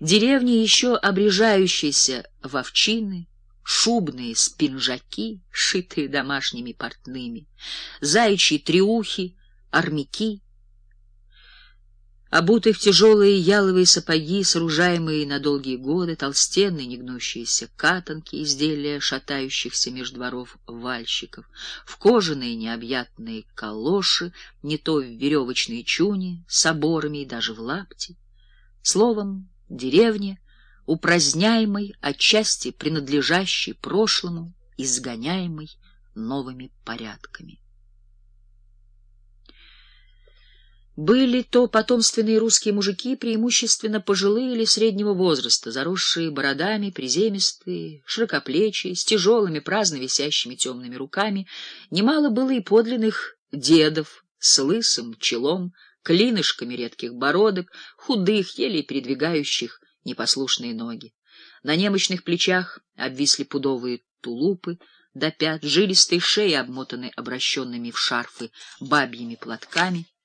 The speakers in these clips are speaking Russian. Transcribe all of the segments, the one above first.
Деревни, еще обрежающиеся в овчины, шубные спинжаки, шитые домашними портными, заячьи триухи, армяки, обутые в тяжелые яловые сапоги, сооружаемые на долгие годы, толстенные негнущиеся катанки, изделия шатающихся меж дворов вальщиков, в кожаные необъятные калоши, не то в веревочные чуни, с оборами и даже в лапти. Словом, деревня, упраздняемой, отчасти принадлежащей прошлому, изгоняемой новыми порядками. Были то потомственные русские мужики, преимущественно пожилые или среднего возраста, заросшие бородами, приземистые, широкоплечие, с тяжелыми, праздно висящими темными руками. Немало было и подлинных дедов с лысым челом, клинышками редких бородок, худых, еле передвигающих непослушные ноги. На немощных плечах обвисли пудовые тулупы, до пят, жилистые шеи обмотаны обращенными в шарфы бабьими платками —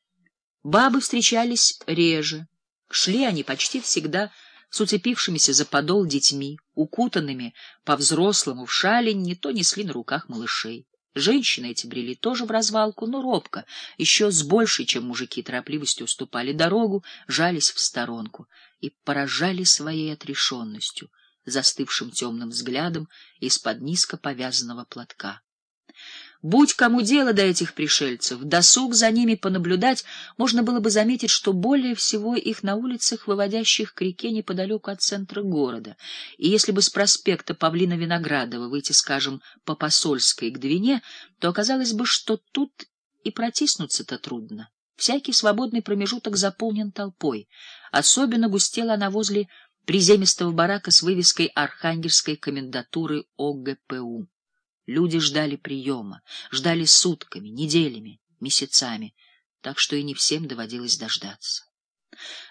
Бабы встречались реже. Шли они почти всегда с уцепившимися за подол детьми, укутанными по-взрослому в шали, не то несли на руках малышей. Женщины эти брели тоже в развалку, но робко, еще с большей, чем мужики, торопливостью уступали дорогу, жались в сторонку и поражали своей отрешенностью, застывшим темным взглядом из-под низко повязанного платка. Будь кому дело до этих пришельцев, досуг за ними понаблюдать, можно было бы заметить, что более всего их на улицах, выводящих к реке неподалеку от центра города. И если бы с проспекта Павлина Виноградова выйти, скажем, по Посольской к Двине, то оказалось бы, что тут и протиснуться-то трудно. Всякий свободный промежуток заполнен толпой. Особенно густела она возле приземистого барака с вывеской Архангельской комендатуры ОГПУ. Люди ждали приема, ждали сутками, неделями, месяцами, так что и не всем доводилось дождаться.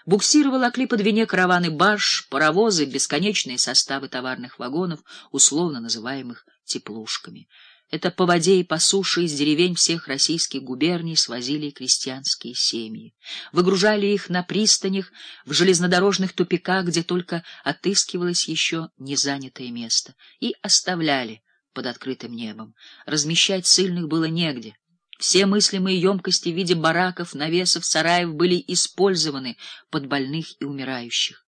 Буксировал окли по двине караваны барж, паровозы, бесконечные составы товарных вагонов, условно называемых теплушками. Это по воде и по суше из деревень всех российских губерний свозили крестьянские семьи. Выгружали их на пристанях, в железнодорожных тупиках, где только отыскивалось еще незанятое место, и оставляли под открытым небом. Размещать сильных было негде. Все мыслимые емкости в виде бараков, навесов, сараев были использованы под больных и умирающих.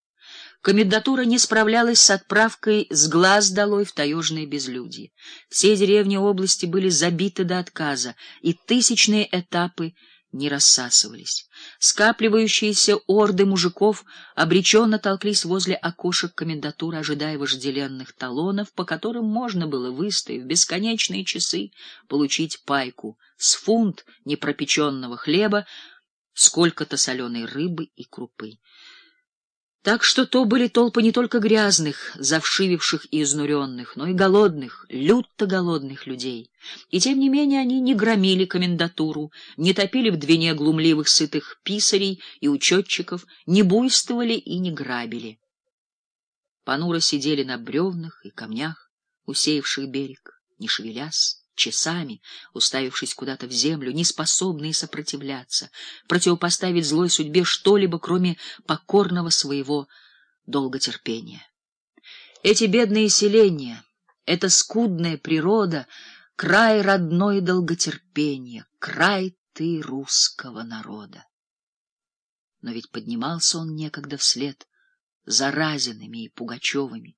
Комендатура не справлялась с отправкой с глаз долой в таежные безлюдье. Все деревни области были забиты до отказа, и тысячные этапы — не рассасывались. Скапливающиеся орды мужиков обреченно толклись возле окошек комендатуры, ожидая вожделенных талонов, по которым можно было, выстояв бесконечные часы, получить пайку с фунт непропеченного хлеба, сколько-то соленой рыбы и крупы. Так что то были толпы не только грязных, завшививших и изнуренных, но и голодных, люто голодных людей. И тем не менее они не громили комендатуру, не топили в двине глумливых сытых писарей и учетчиков, не буйствовали и не грабили. Понуро сидели на бревнах и камнях, усеявших берег, не шевелясь часами, уставившись куда-то в землю, не способные сопротивляться, противопоставить злой судьбе что-либо, кроме покорного своего долготерпения. Эти бедные селения, эта скудная природа — край родной долготерпения, край ты русского народа. Но ведь поднимался он некогда вслед за Разиными и Пугачевыми,